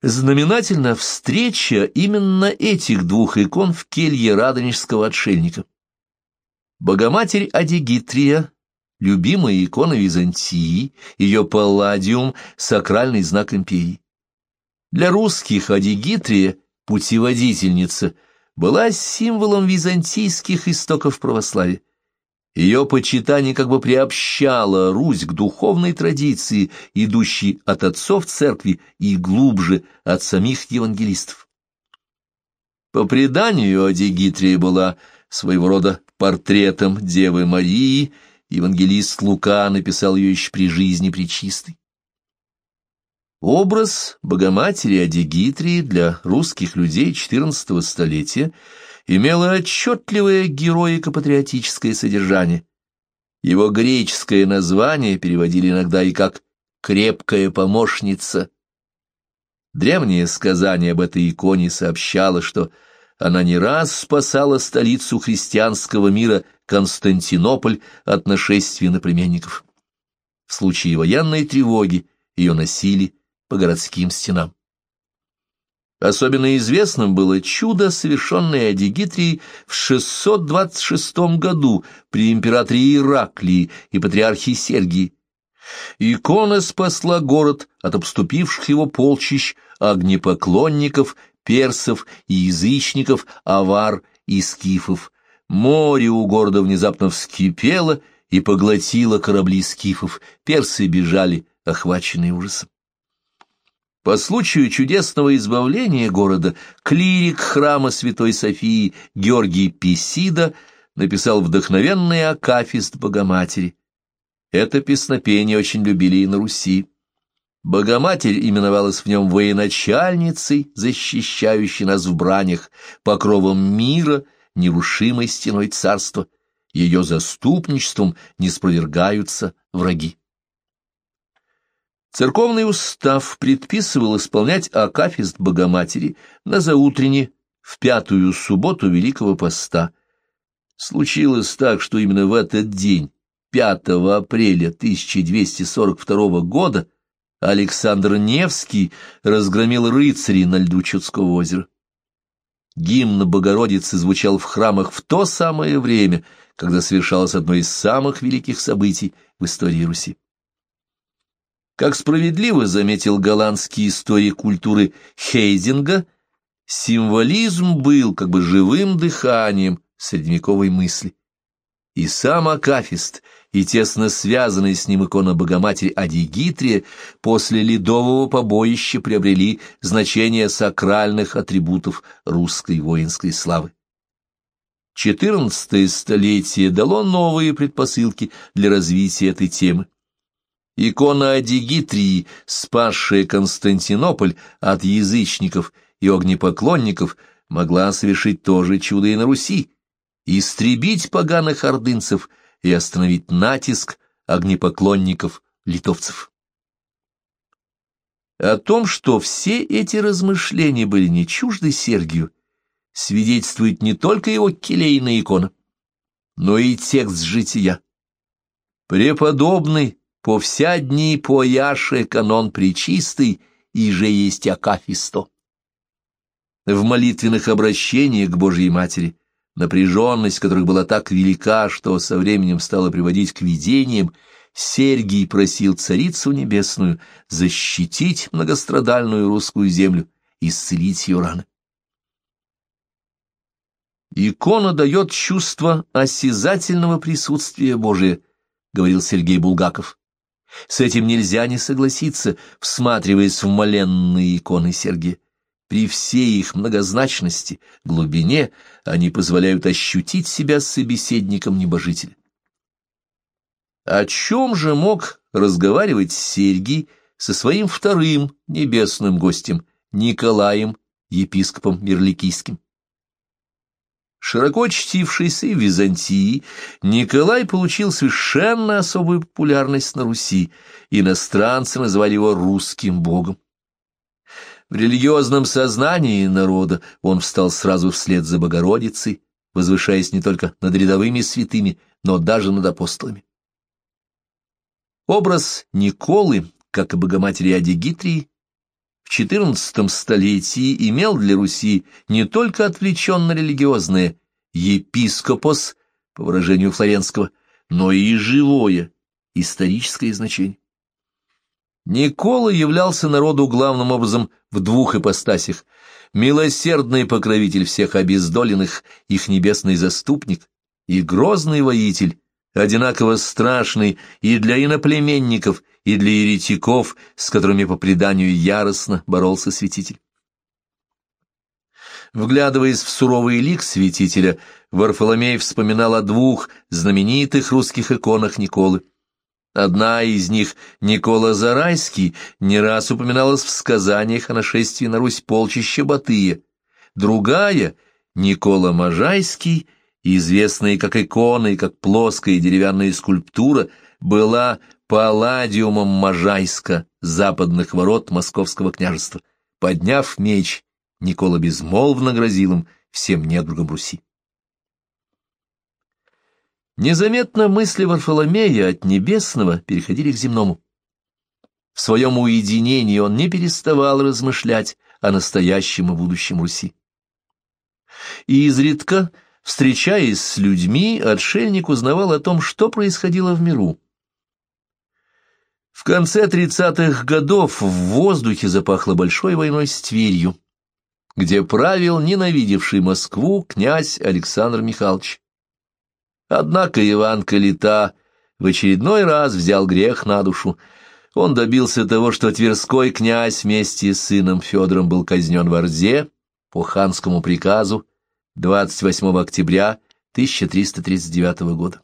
Знаменательна встреча именно этих двух икон в келье радонежского отшельника. Богоматерь Адигитрия, любимая икона Византии, ее палладиум – сакральный знак империи. Для русских Адигитрия, путеводительница, была символом византийских истоков православия. Ее почитание как бы приобщало Русь к духовной традиции, идущей от отцов церкви и глубже от самих евангелистов. По преданию, Адигитрия была своего рода портретом Девы Марии, евангелист Лука написал ее еще при жизни Пречистой. Образ Богоматери Адигитрии для русских людей XIV столетия имело отчетливое героико-патриотическое содержание. Его греческое название переводили иногда и как «крепкая помощница». Древнее сказание об этой иконе сообщало, что она не раз спасала столицу христианского мира Константинополь от нашествия наплеменников. В случае военной тревоги ее носили по городским стенам. Особенно известным было чудо, совершенное Адигитрией в 626 году при императоре Ираклии и патриархе Сергии. Икона спасла город от обступивших его полчищ огнепоклонников, персов и язычников, авар и скифов. Море у города внезапно вскипело и поглотило корабли скифов, персы бежали, охваченные ужасом. По случаю чудесного избавления города клирик храма Святой Софии Георгий Писида написал вдохновенный акафист Богоматери. Это песнопение очень любили и на Руси. Богоматерь именовалась в нем военачальницей, защищающей нас в бранях, покровом мира, нерушимой стеной царства. Ее заступничеством не спровергаются враги. Церковный устав предписывал исполнять акафист Богоматери на заутренне в пятую субботу Великого Поста. Случилось так, что именно в этот день, 5 апреля 1242 года, Александр Невский разгромил рыцарей на льду Чудского озера. Гимн Богородицы звучал в храмах в то самое время, когда совершалось одно из самых великих событий в истории Руси. Как справедливо заметил голландский историк культуры Хейзинга, символизм был как бы живым дыханием средневековой мысли. И сам Акафист, и тесно связанный с ним икона Богоматери Адигитрия после ледового побоища приобрели значение сакральных атрибутов русской воинской славы. XIV столетие дало новые предпосылки для развития этой темы. Икона Адигитрии, спасшая Константинополь от язычников и огнепоклонников, могла совершить то же чудо и на Руси, истребить поганых ордынцев и остановить натиск огнепоклонников-литовцев. О том, что все эти размышления были не чужды Сергию, свидетельствует не только его келейная икона, но и текст жития. Преподобный по вся дни по Яше канон причистый, и же есть Акафисто. В молитвенных обращениях к Божьей Матери, напряженность которых была так велика, что со временем стала приводить к видениям, Сергий просил Царицу Небесную защитить многострадальную русскую землю, исцелить ее раны. Икона дает чувство осязательного присутствия Божия, говорил Сергей Булгаков. С этим нельзя не согласиться, всматриваясь в моленные иконы Сергия. При всей их многозначности, глубине, они позволяют ощутить себя собеседником небожителя. О чем же мог разговаривать Сергий со своим вторым небесным гостем, Николаем, епископом Мирликийским? Широко чтившийся в Византии, Николай получил совершенно особую популярность на Руси, иностранцы называли его русским богом. В религиозном сознании народа он встал сразу вслед за Богородицей, возвышаясь не только над рядовыми святыми, но даже над апостолами. Образ Николы, как и Богоматери Адигитрии, в XIV столетии имел для Руси не только отвлеченно-религиозное «епископос», по выражению Флоренского, но и живое историческое значение. Никола являлся народу главным образом в двух ипостасях – милосердный покровитель всех обездоленных, их небесный заступник, и грозный воитель, одинаково страшный и для иноплеменников, и для еретиков, с которыми по преданию яростно боролся святитель. Вглядываясь в суровый лик святителя, Варфоломей вспоминал о двух знаменитых русских иконах Николы. Одна из них, Никола Зарайский, не раз упоминалась в сказаниях о нашествии на Русь полчища Батыя. Другая, Никола Можайский, известная как икона и как плоская деревянная скульптура, была палладиумом Можайска, западных ворот Московского княжества. Подняв меч, Никола безмолвно грозил им всем недругам Руси. Незаметно мысли Варфоломея от небесного переходили к земному. В своем уединении он не переставал размышлять о настоящем и будущем Руси. И изредка, встречаясь с людьми, отшельник узнавал о том, что происходило в миру. В конце тридцатых годов в воздухе запахло большой войной с Тверью где правил ненавидевший Москву князь Александр Михайлович. Однако Иван Калита в очередной раз взял грех на душу. Он добился того, что Тверской князь вместе с сыном Федором был казнен в Орзе по ханскому приказу 28 октября 1339 года.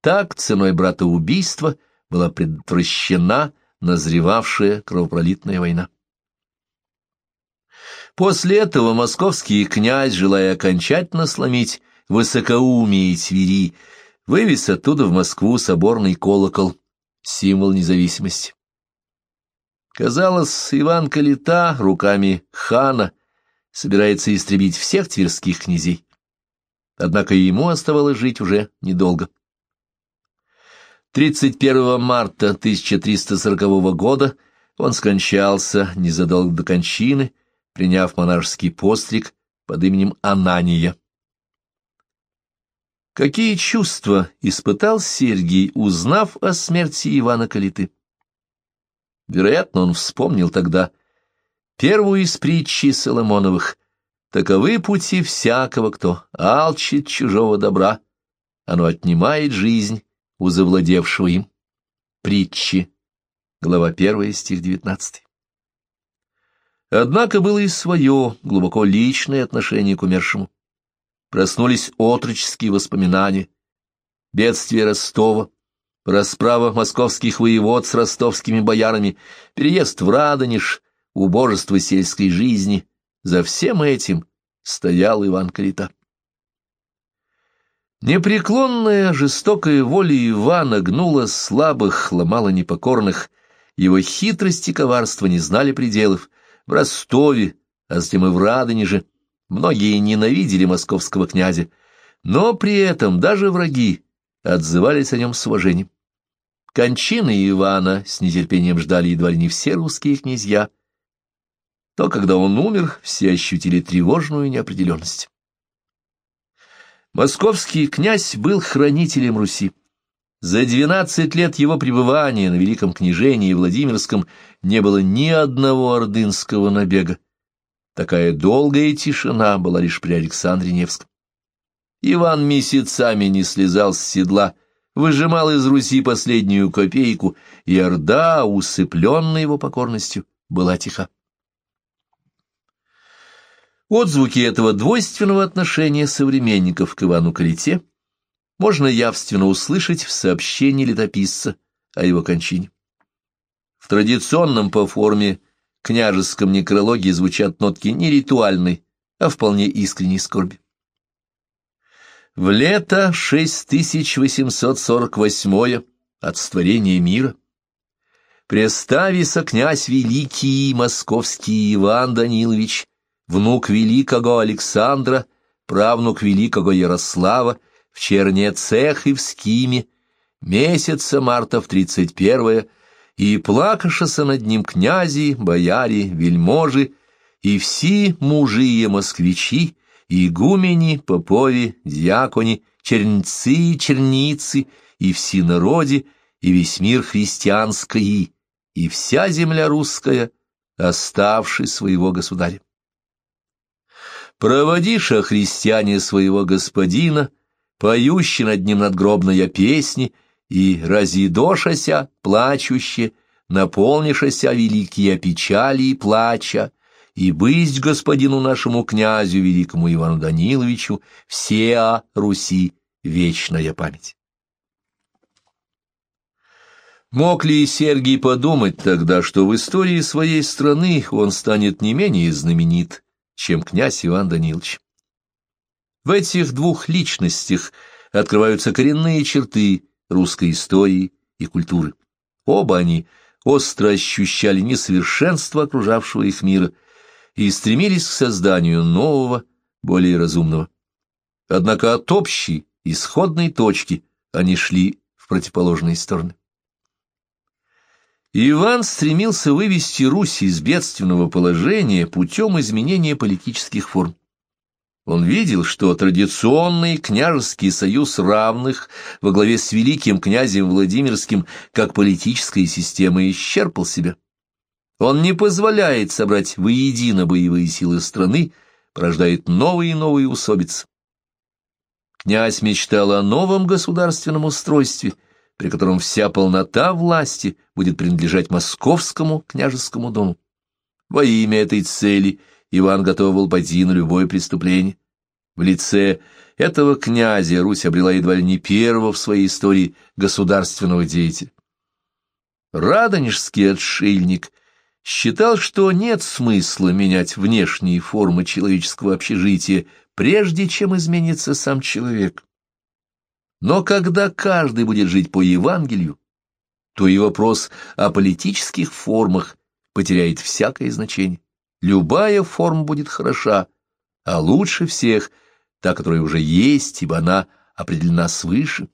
Так ценой брата убийства была предотвращена назревавшая кровопролитная война. После этого московский князь, желая окончательно сломить высокоумие Твери, вывез оттуда в Москву соборный колокол, символ независимости. Казалось, Иван Калита руками хана собирается истребить всех тверских князей. Однако ему оставалось жить уже недолго. 31 марта 1340 года он скончался незадолго до кончины, приняв монашеский постриг под именем Анания. Какие чувства испытал Сергий, узнав о смерти Ивана Калиты? Вероятно, он вспомнил тогда первую из притчи Соломоновых «Таковы пути всякого, кто алчит чужого добра, оно отнимает жизнь у завладевшего им». Притчи, глава 1, стих 19. Однако было и свое, глубоко личное отношение к умершему. Проснулись отроческие воспоминания, бедствие Ростова, расправа московских воевод с ростовскими боярами, переезд в Радонеж, убожество сельской жизни. За всем этим стоял Иван Калита. Непреклонная жестокая воля Ивана гнула слабых, ломала непокорных, его хитрость и коварство не знали пределов, в Ростове, а затем и в Радонеже, многие ненавидели московского князя, но при этом даже враги отзывались о нем с уважением. Кончины Ивана с нетерпением ждали едва ли не все русские князья, то, когда он умер, все ощутили тревожную неопределенность. Московский князь был хранителем Руси. За двенадцать лет его пребывания на Великом княжении Владимирском не было ни одного ордынского набега. Такая долгая тишина была лишь при Александре Невском. Иван месяцами не слезал с седла, выжимал из Руси последнюю копейку, и Орда, усыпленная его покорностью, была тиха. Отзвуки этого двойственного отношения современников к Ивану Калите — можно явственно услышать в сообщении летописца о его кончине. В традиционном по форме княжеском некрологе звучат нотки не ритуальной, а вполне искренней скорби. В лето 6848 от створения мира Преставися князь великий московский Иван Данилович, внук великого Александра, правнук великого Ярослава, в Чернецех и в Скиме, месяца марта в тридцать первое, и плакашеся над ним князи, бояре, вельможи, и все мужие москвичи, игумени, попови, дьякони, чернцы, черницы, и все народи, и весь мир христианский, и вся земля русская, оставший своего государя. Проводиша христиане своего господина, поющий над ним надгробная песни, и разидошася, плачуще, наполнишася великие печали и плача, и быть господину нашему князю великому Ивану Даниловичу все о Руси вечная память. Мог ли Сергий подумать тогда, что в истории своей страны он станет не менее знаменит, чем князь Иван Данилович? В этих двух личностях открываются коренные черты русской истории и культуры. Оба они остро ощущали несовершенство окружавшего их мира и стремились к созданию нового, более разумного. Однако от общей, исходной точки они шли в противоположные стороны. Иван стремился вывести Русь из бедственного положения путем изменения политических форм. Он видел, что традиционный княжеский союз равных во главе с великим князем Владимирским как политическая система исчерпал себя. Он не позволяет собрать воедино боевые силы страны, порождает новые и новые усобицы. Князь мечтал о новом государственном устройстве – при котором вся полнота власти будет принадлежать московскому княжескому дому. Во имя этой цели Иван готов был пойти на любое преступление. В лице этого князя Русь обрела едва ли не первого в своей истории государственного деятеля. Радонежский отшельник считал, что нет смысла менять внешние формы человеческого общежития, прежде чем изменится сам человек. Но когда каждый будет жить по Евангелию, то и вопрос о политических формах потеряет всякое значение. Любая форма будет хороша, а лучше всех та, которая уже есть, ибо она определена свыше.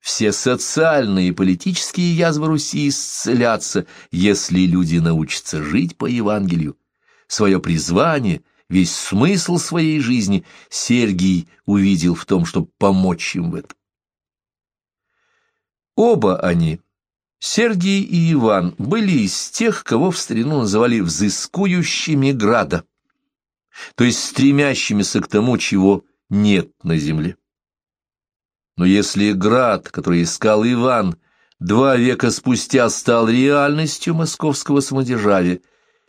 Все социальные и политические язвы Руси исцелятся, если люди научатся жить по Евангелию. Свое призвание — весь смысл своей жизни Сергий увидел в том, чтобы помочь им в этом. Оба они, Сергий и Иван, были из тех, кого в старину называли «взыскующими града», то есть стремящимися к тому, чего нет на земле. Но если град, который искал Иван, два века спустя стал реальностью московского самодержавия,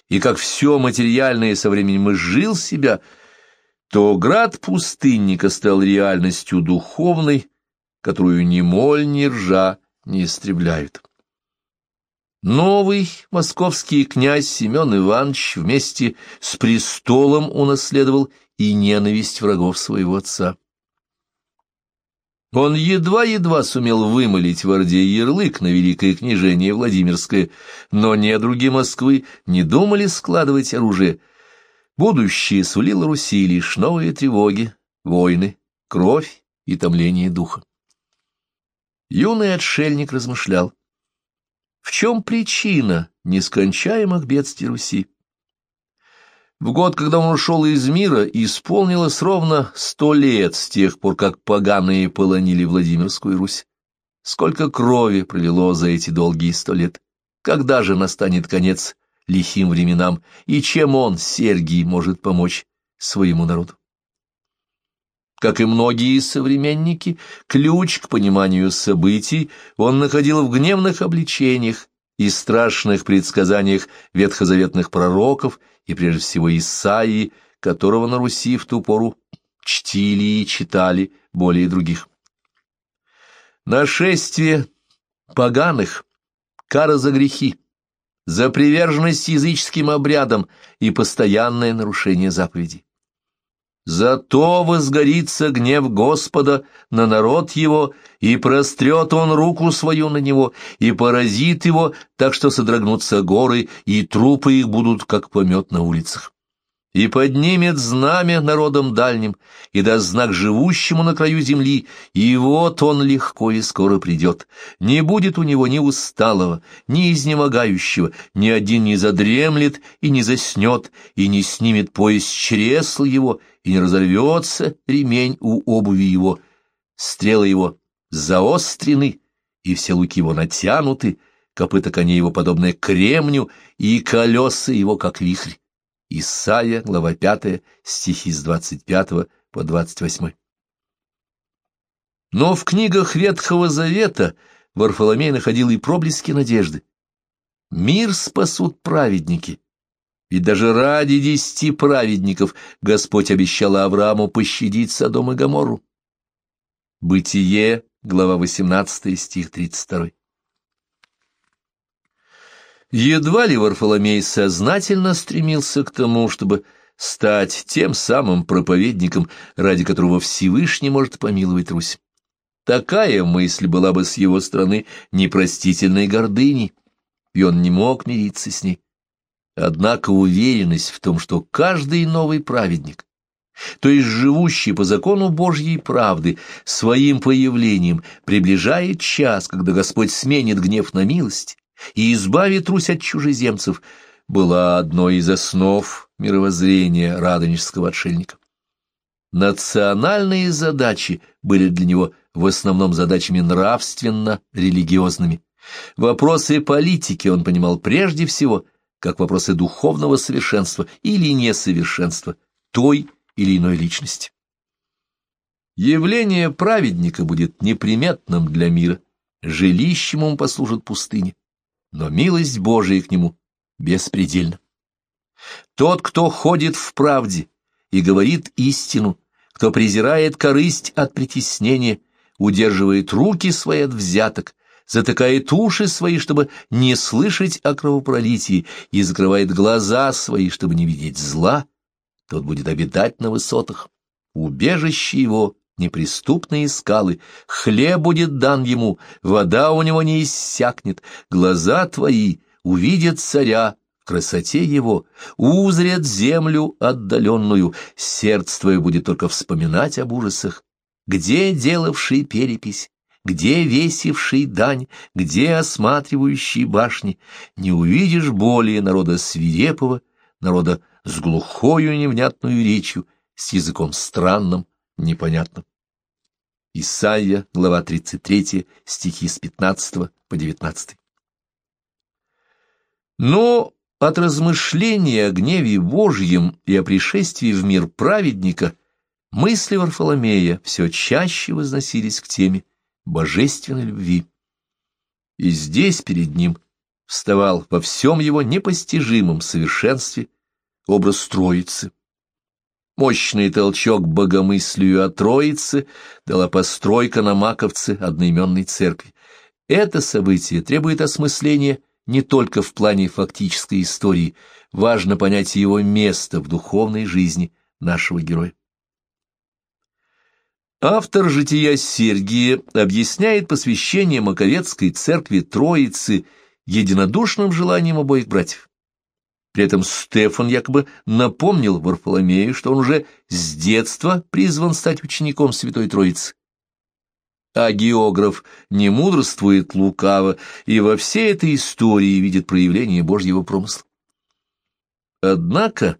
и как все материальное со временем изжил себя, то град пустынника стал реальностью духовной, которую ни моль, ни ржа не истребляют. Новый московский князь Семен Иванович вместе с престолом унаследовал и ненависть врагов своего отца. Он едва-едва сумел вымолить в Орде ярлык на великое княжение Владимирское, но недруги Москвы не думали складывать оружие. Будущее сулило Руси лишь новые тревоги, войны, кровь и томление духа. Юный отшельник размышлял. В чем причина нескончаемых бедствий Руси? В год, когда он ушел из мира, исполнилось ровно сто лет с тех пор, как поганые полонили Владимирскую Русь. Сколько крови пролило за эти долгие сто лет? Когда же настанет конец лихим временам, и чем он, Сергий, может помочь своему народу? Как и многие современники, ключ к пониманию событий он находил в гневных обличениях и страшных предсказаниях ветхозаветных пророков и прежде всего Исаии, которого на Руси в ту пору чтили и читали более других. Нашествие поганых, кара за грехи, за приверженность языческим обрядам и постоянное нарушение заповедей. Зато возгорится гнев Господа на народ его, и прострет он руку свою на него, и поразит его, так что содрогнутся горы, и трупы их будут, как помет на улицах. И поднимет знамя народом дальним, и даст знак живущему на краю земли, и вот он легко и скоро придет. Не будет у него ни усталого, ни изнемогающего, ни один не задремлет и не заснет, и не снимет пояс чресл его, и не разорвется ремень у обуви его. Стрелы его заострены, и все луки его натянуты, копыта коней его подобное кремню, и колеса его, как вихрь. Исайя, глава 5, стихи с 25 по 28. Но в книгах Ветхого Завета Варфоломей находил и проблески надежды. Мир спасут праведники. Ведь даже ради десяти праведников Господь обещал Аврааму пощадить Содом и Гоморру. Бытие, глава 18, стих 32. Едва ли Варфоломей сознательно стремился к тому, чтобы стать тем самым проповедником, ради которого Всевышний может помиловать Русь. Такая мысль была бы с его стороны непростительной гордыней, и он не мог мириться с ней. Однако уверенность в том, что каждый новый праведник, то есть живущий по закону Божьей правды, своим появлением приближает час, когда Господь сменит гнев на милость, и избавит Русь от чужеземцев, была одной из основ мировоззрения радонежского отшельника. Национальные задачи были для него в основном задачами нравственно-религиозными. Вопросы политики он понимал прежде всего как вопросы духовного совершенства или несовершенства той или иной личности. Явление праведника будет неприметным для мира, жилищем ему послужит пустыня но милость Божия к нему беспредельна. Тот, кто ходит в правде и говорит истину, кто презирает корысть от притеснения, удерживает руки свои от взяток, затыкает уши свои, чтобы не слышать о кровопролитии, и закрывает глаза свои, чтобы не видеть зла, тот будет обитать на высотах. Убежище его неприступные скалы, хлеб будет дан ему, вода у него не иссякнет, глаза твои увидят царя красоте его, узрят землю отдаленную, сердце твое будет только вспоминать об ужасах. Где делавший перепись? Где весивший дань, где осматривающий башни, не увидишь более народа свирепого, народа с глухою невнятную речью, с языком странным, непонятным. Исайя, глава 33, стихи с 15 по 19. Но от размышления о гневе Божьем и о пришествии в мир праведника мысли Варфоломея все чаще возносились к теме божественной любви. И здесь перед ним вставал во всем его непостижимом совершенстве образ Троицы. Мощный толчок богомыслию о Троице дала постройка на Маковце одноименной церкви. Это событие требует осмысления не только в плане фактической истории, важно понять его место в духовной жизни нашего героя. Автор «Жития Сергия» объясняет посвящение Маковецкой церкви Троицы единодушным желанием обоих братьев. При этом Стефан якобы напомнил Варфоломею, что он уже с детства призван стать учеником Святой Троицы. А географ не мудрствует лукаво и во всей этой истории видит проявление Божьего промысла. Однако,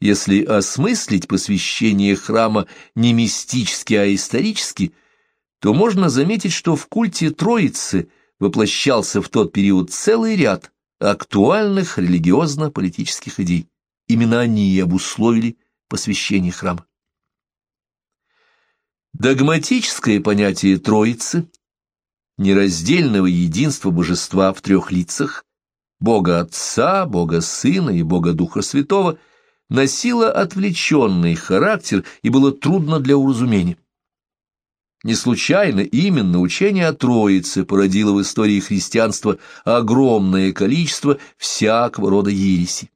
если осмыслить посвящение храма не мистически, а исторически, то можно заметить, что в культе Троицы воплощался в тот период целый ряд актуальных религиозно-политических идей. Именно они и обусловили посвящение храма. Догматическое понятие Троицы, нераздельного единства божества в трех лицах, Бога Отца, Бога Сына и Бога Духа Святого, носило отвлеченный характер и было трудно для уразумения. Не случайно именно учение о Троице породило в истории христианства огромное количество всякого рода ереси.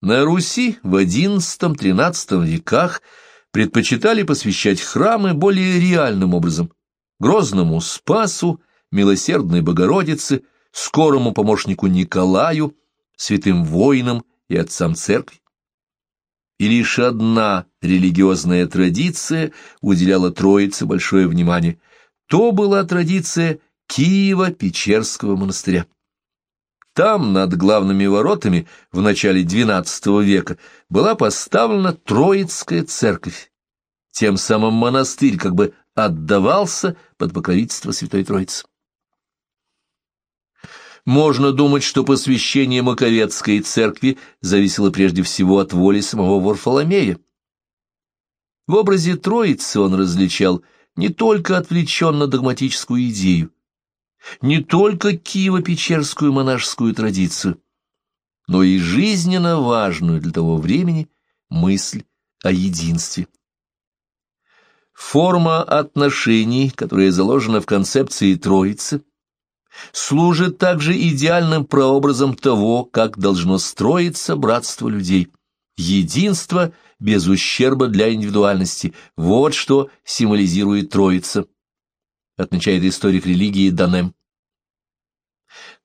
На Руси в XI-XIII веках предпочитали посвящать храмы более реальным образом – Грозному Спасу, Милосердной Богородице, скорому помощнику Николаю, святым воинам и отцам церкви. И лишь одна религиозная традиция уделяла Троице большое внимание. То была традиция Киева-Печерского монастыря. Там, над главными воротами, в начале XII века, была поставлена Троицкая церковь. Тем самым монастырь как бы отдавался под покровительство Святой Троицы. Можно думать, что посвящение Маковецкой церкви зависело прежде всего от воли самого Варфоломея. В образе Троицы он различал не только отвлеченно-догматическую идею, не только Киево-Печерскую монашескую традицию, но и жизненно важную для того времени мысль о единстве. Форма отношений, которая заложена в концепции Троицы, служит также идеальным прообразом того, как должно строиться братство людей. Единство без ущерба для индивидуальности – вот что символизирует Троица, отмечает историк религии Данем.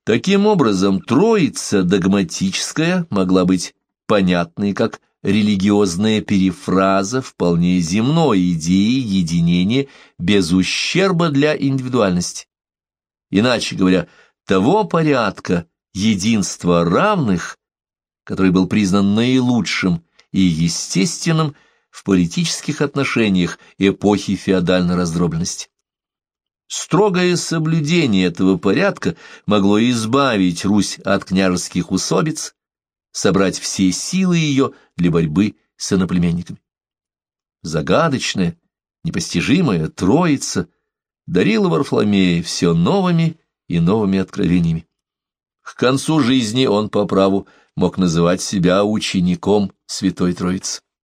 Таким образом, Троица догматическая могла быть понятной как религиозная перефраза вполне земной идеи единения без ущерба для индивидуальности. Иначе говоря, того порядка единства равных, который был признан наилучшим и естественным в политических отношениях эпохи феодальной раздробленности. Строгое соблюдение этого порядка могло избавить Русь от княжеских усобиц, собрать все силы ее для борьбы с иноплеменниками. Загадочная, непостижимая Троица дарила Варфломея все новыми и новыми откровениями. К концу жизни он по праву мог называть себя учеником Святой Троицы.